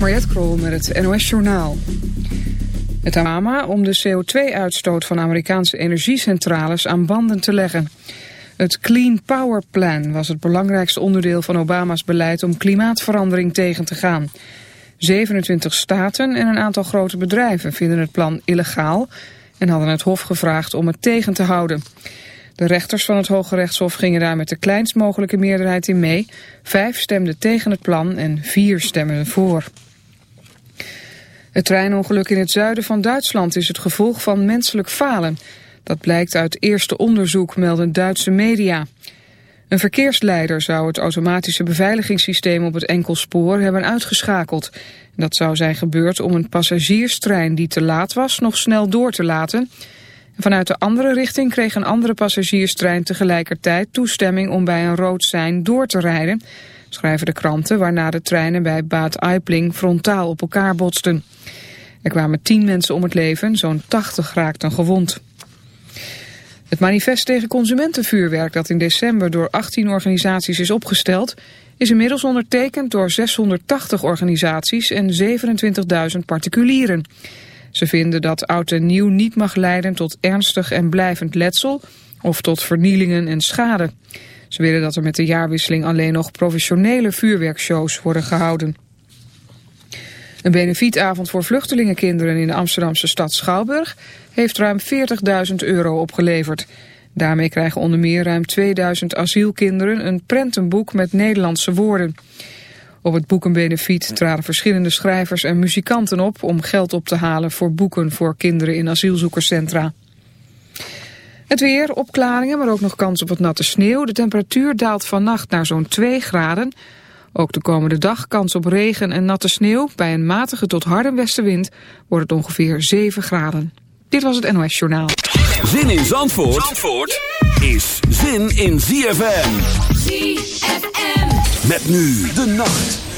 Mariette Krol met het NOS Journaal. Het Obama om de CO2-uitstoot van Amerikaanse energiecentrales aan banden te leggen. Het Clean Power Plan was het belangrijkste onderdeel van Obama's beleid om klimaatverandering tegen te gaan. 27 staten en een aantal grote bedrijven vinden het plan illegaal en hadden het Hof gevraagd om het tegen te houden. De rechters van het Hoge Rechtshof gingen daar met de kleinst mogelijke meerderheid in mee. Vijf stemden tegen het plan en vier stemmen voor. Het treinongeluk in het zuiden van Duitsland is het gevolg van menselijk falen. Dat blijkt uit eerste onderzoek, melden Duitse media. Een verkeersleider zou het automatische beveiligingssysteem op het enkelspoor hebben uitgeschakeld. Dat zou zijn gebeurd om een passagierstrein die te laat was nog snel door te laten. Vanuit de andere richting kreeg een andere passagierstrein tegelijkertijd toestemming om bij een rood sein door te rijden, schrijven de kranten, waarna de treinen bij Baat Aipling frontaal op elkaar botsten. Er kwamen tien mensen om het leven, zo'n 80 raakten gewond. Het manifest tegen consumentenvuurwerk dat in december door 18 organisaties is opgesteld, is inmiddels ondertekend door 680 organisaties en 27.000 particulieren. Ze vinden dat oud en nieuw niet mag leiden tot ernstig en blijvend letsel of tot vernielingen en schade. Ze willen dat er met de jaarwisseling alleen nog professionele vuurwerkshows worden gehouden. Een benefietavond voor vluchtelingenkinderen in de Amsterdamse stad Schouwburg heeft ruim 40.000 euro opgeleverd. Daarmee krijgen onder meer ruim 2000 asielkinderen een prentenboek met Nederlandse woorden. Op het boekenbenefiet traden verschillende schrijvers en muzikanten op om geld op te halen voor boeken voor kinderen in asielzoekerscentra. Het weer, opklaringen, maar ook nog kans op wat natte sneeuw. De temperatuur daalt vannacht naar zo'n 2 graden. Ook de komende dag kans op regen en natte sneeuw. Bij een matige tot harde westenwind wordt het ongeveer 7 graden. Dit was het NOS Journaal. Zin in Zandvoort, Zandvoort is zin in ZFM. ZFM. Met nu de nacht.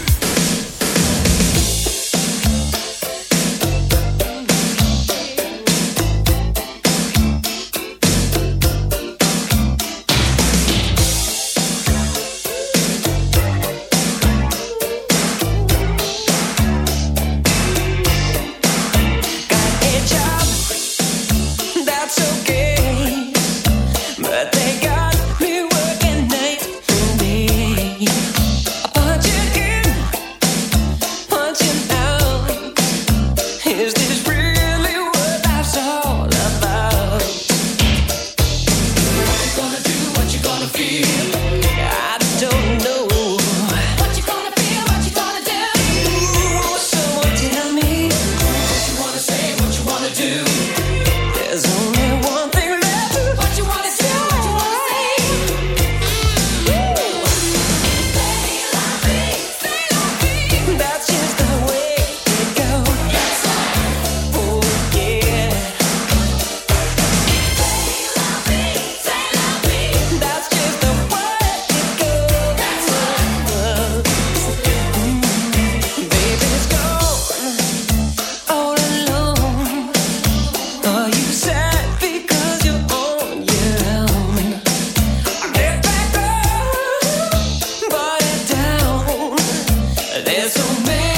man.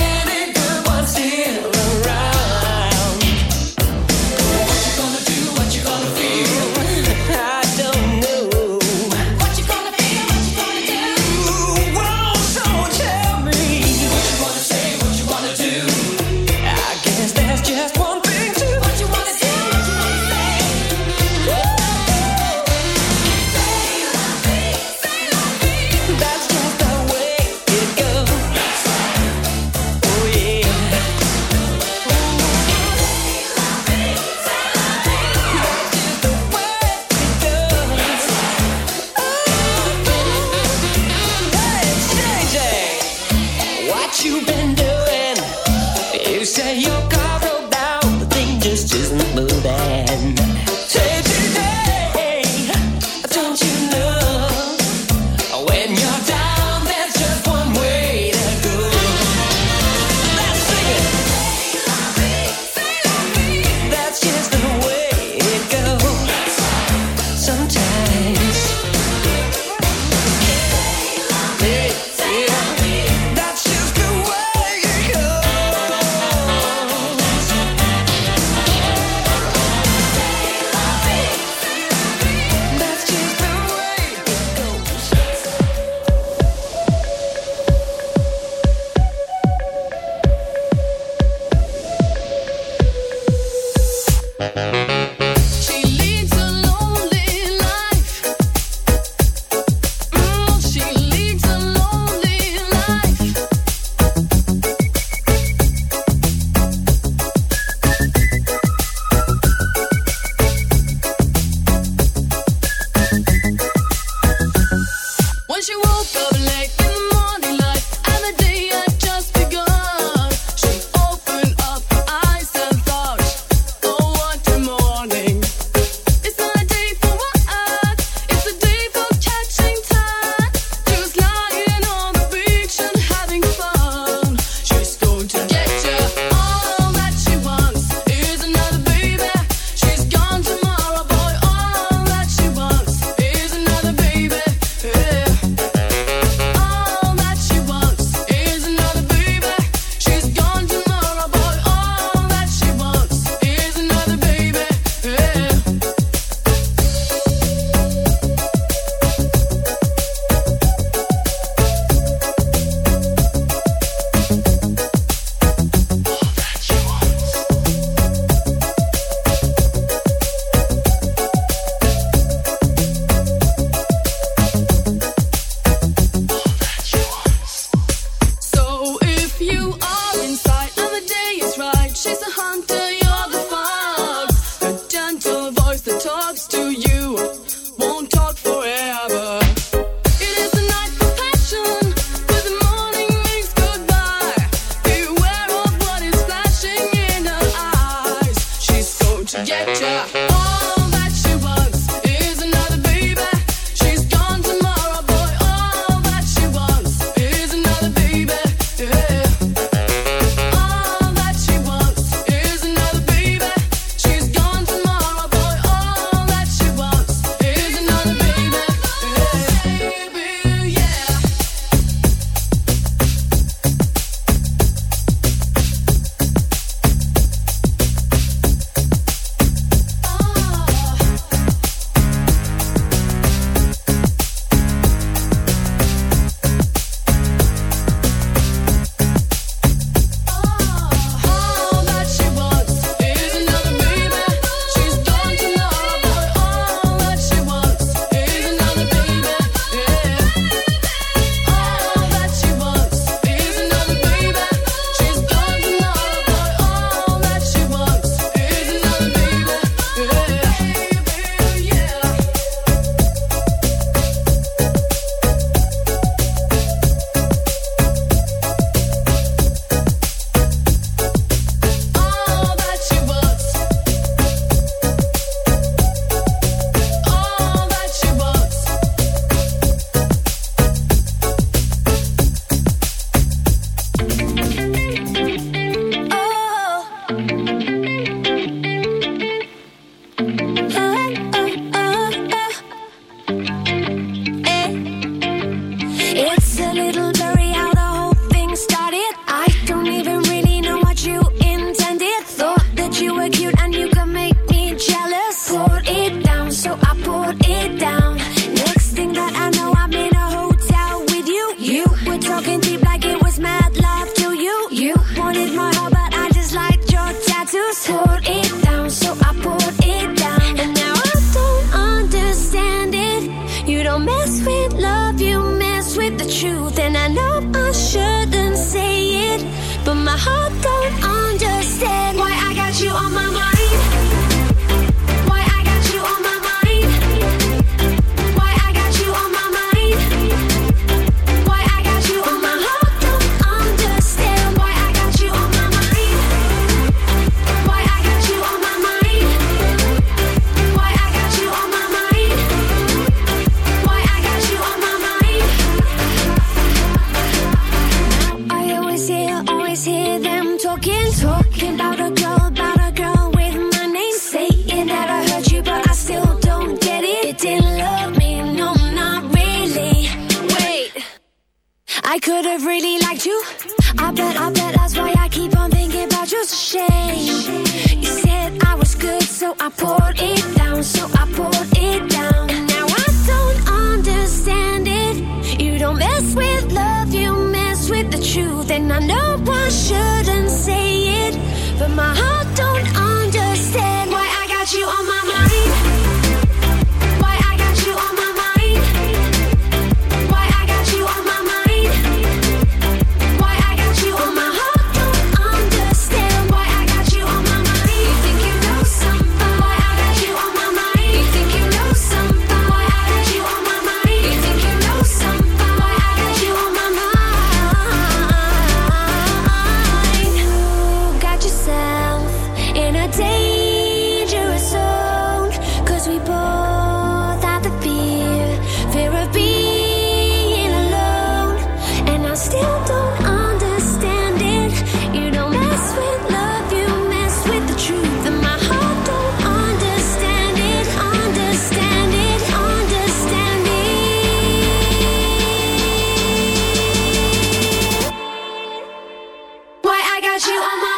you are my.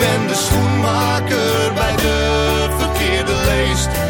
ben de schoenmaker bij de verkeerde leest.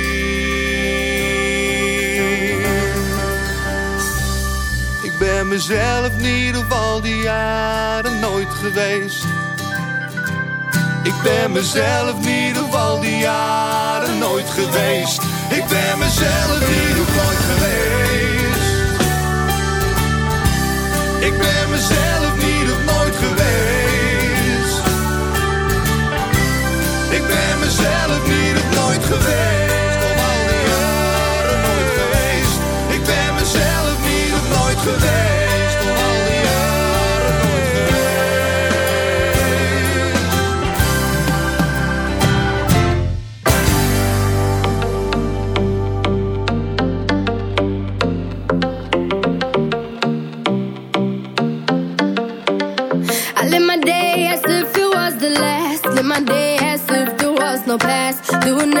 Mezelf niet of al die jaren nooit geweest. Ik ben mezelf niet of al die jaren nooit geweest. Ik ben mezelf niet of nooit geweest. Ik ben mezelf niet of nooit geweest. Ik ben mezelf niet of nooit. Of al die geweest. Ik ben mezelf niet nooit geweest. No past. Doing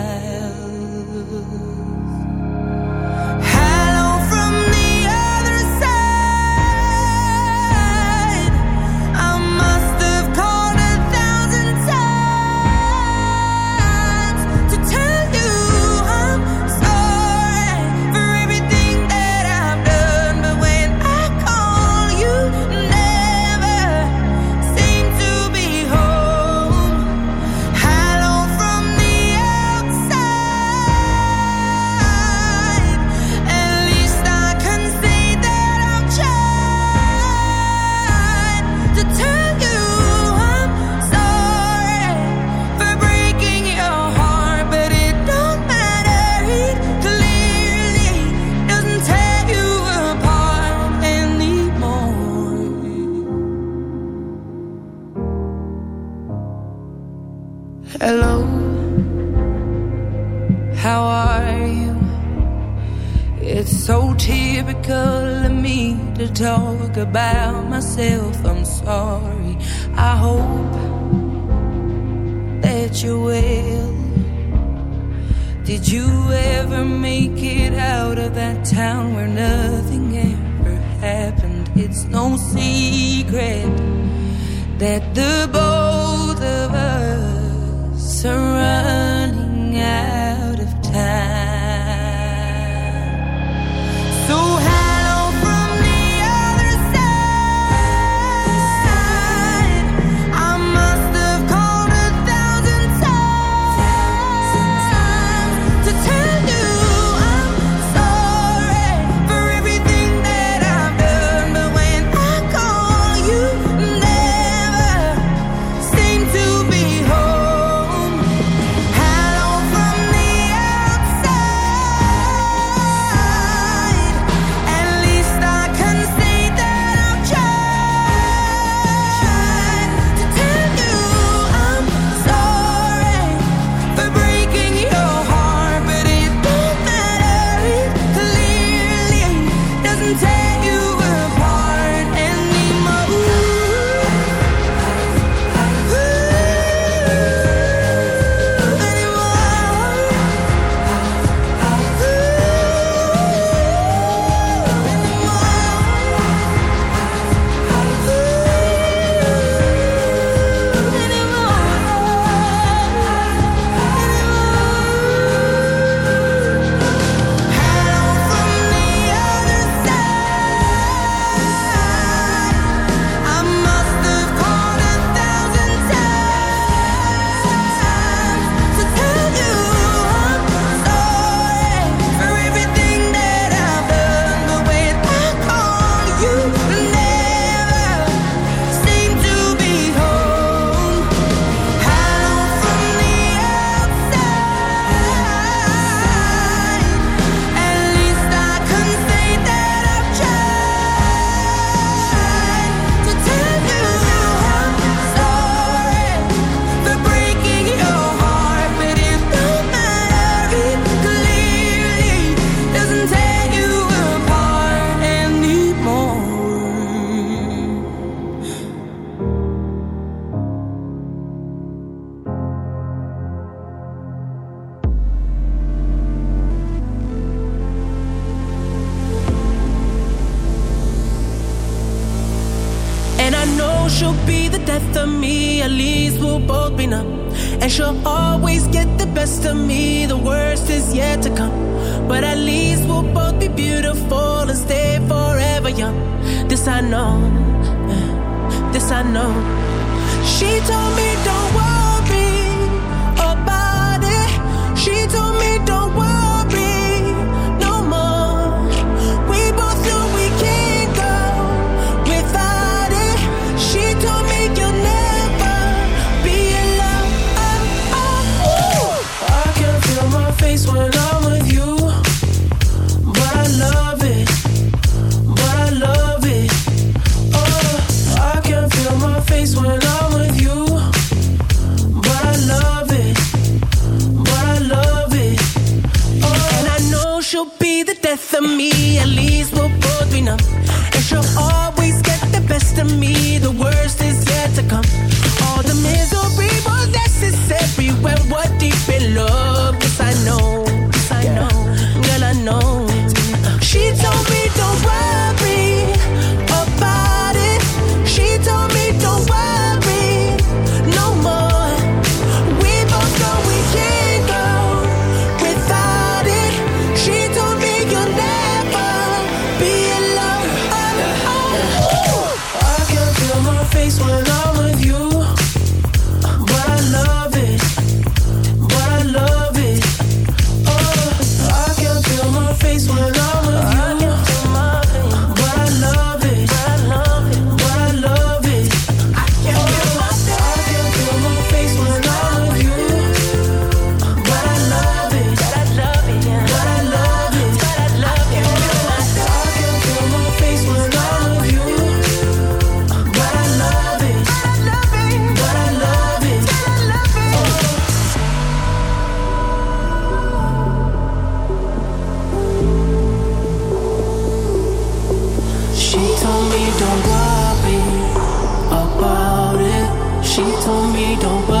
goodbye. to me, the worst is yet to come. All the misery was necessary when what deep in love, cause I know. don't worry.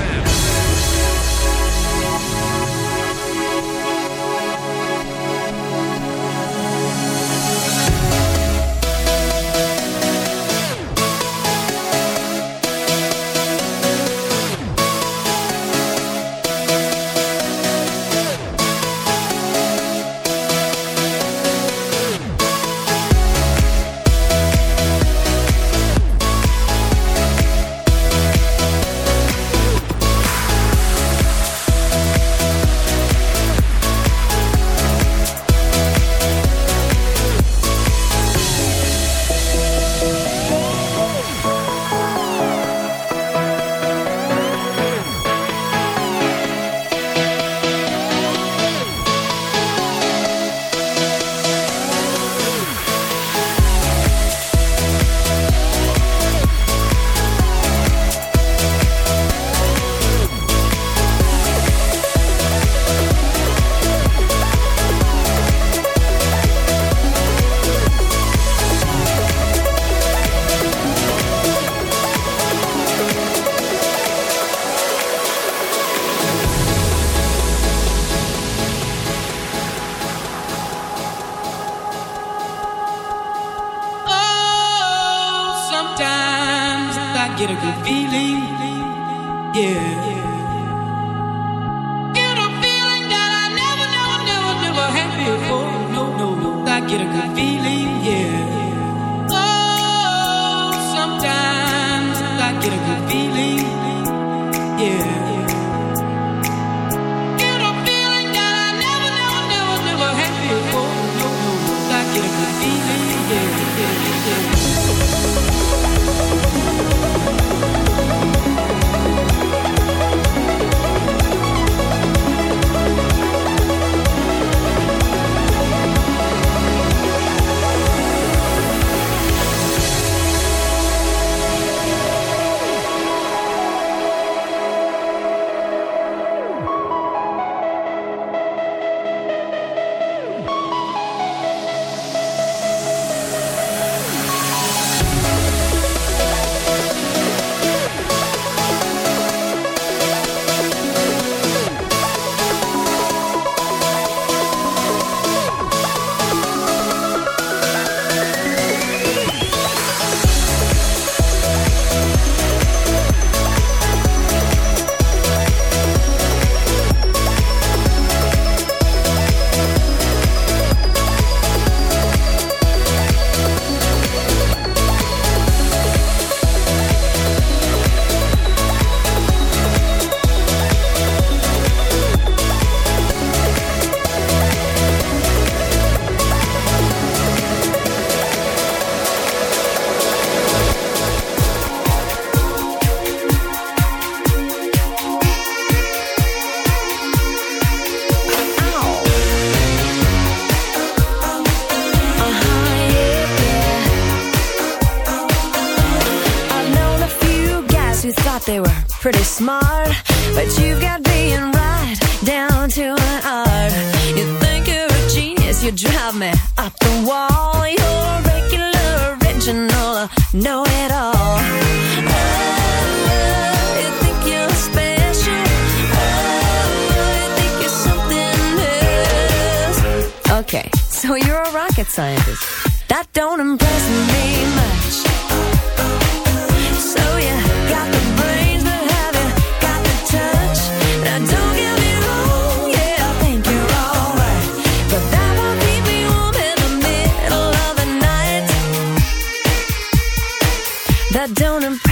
Don't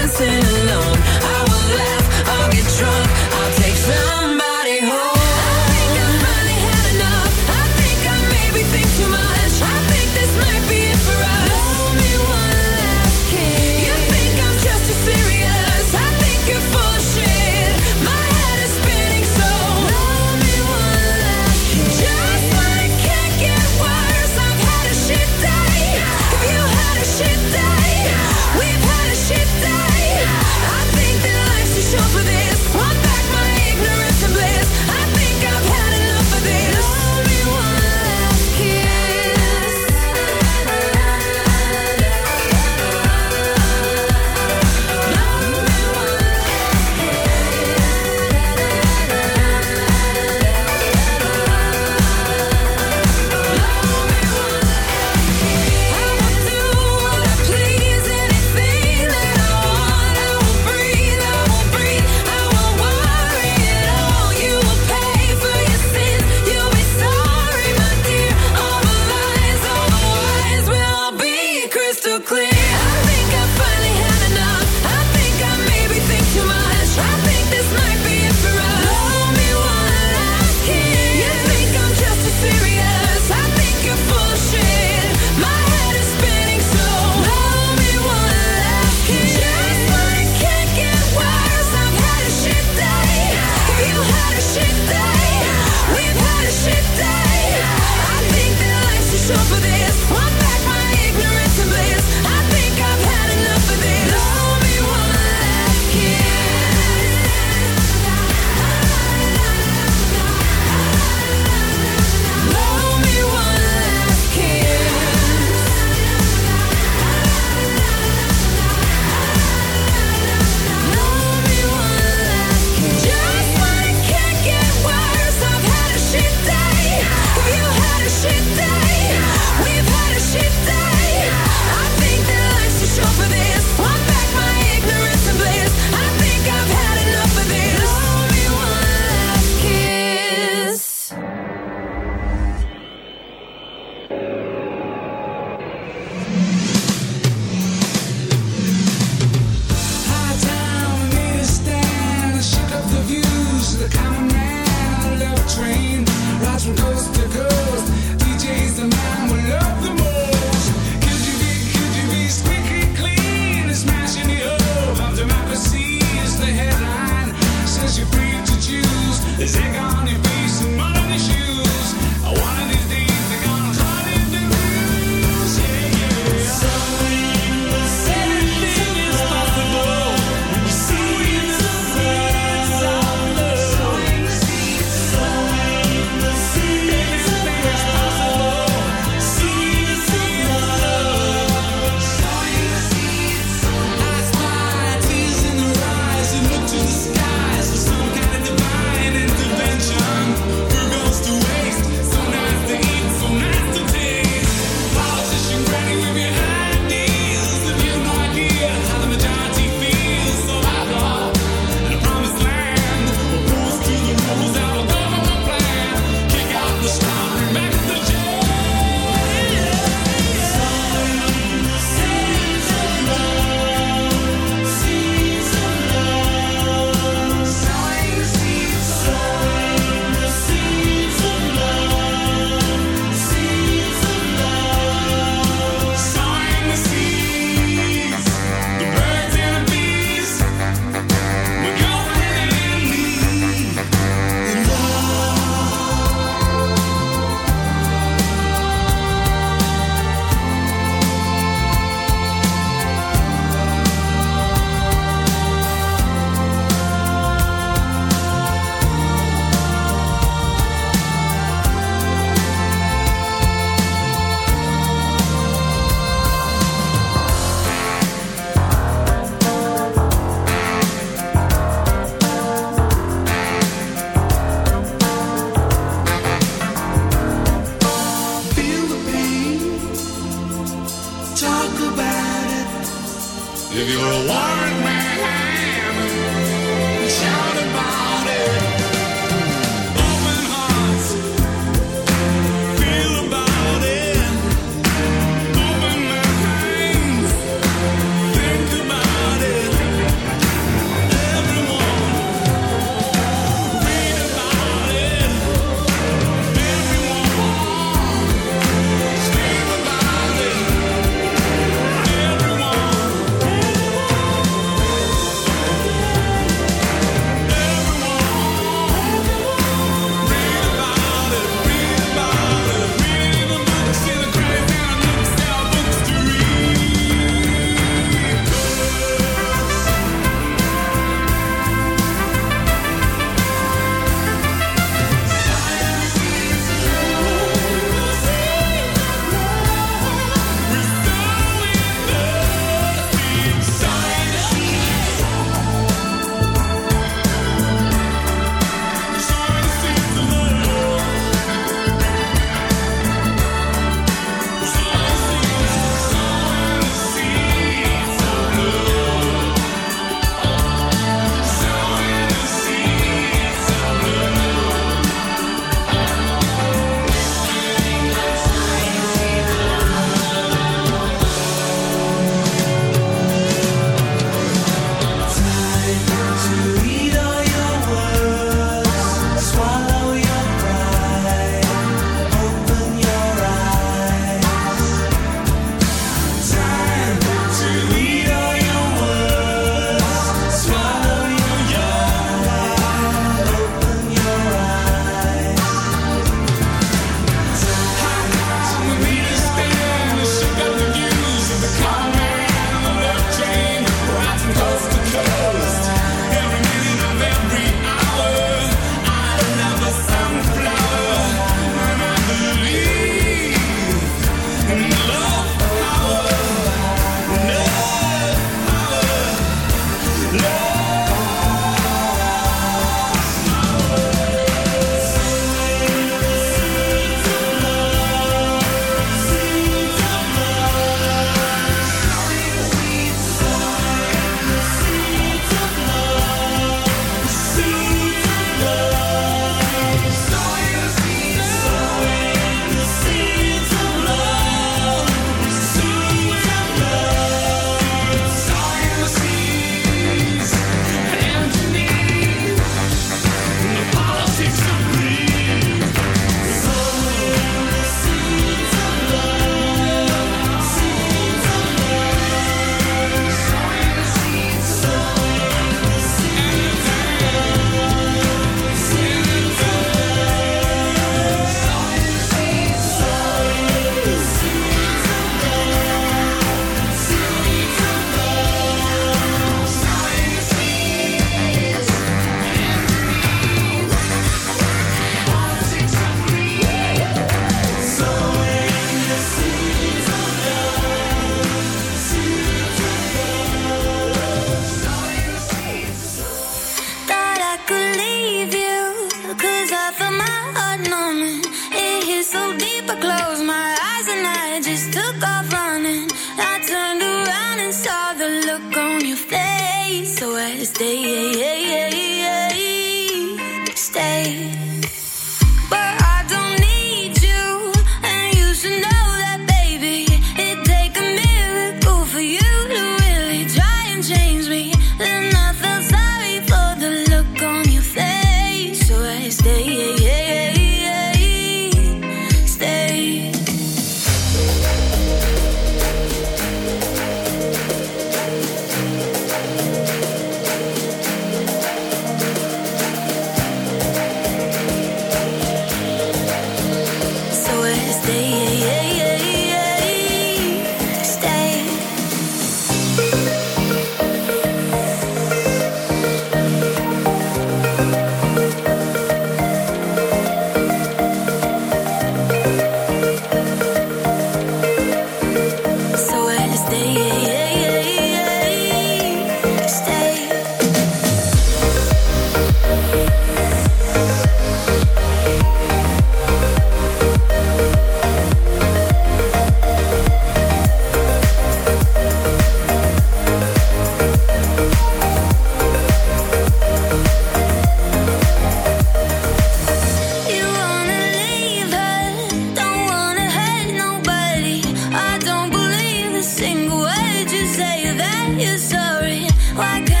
you're sorry. Why can't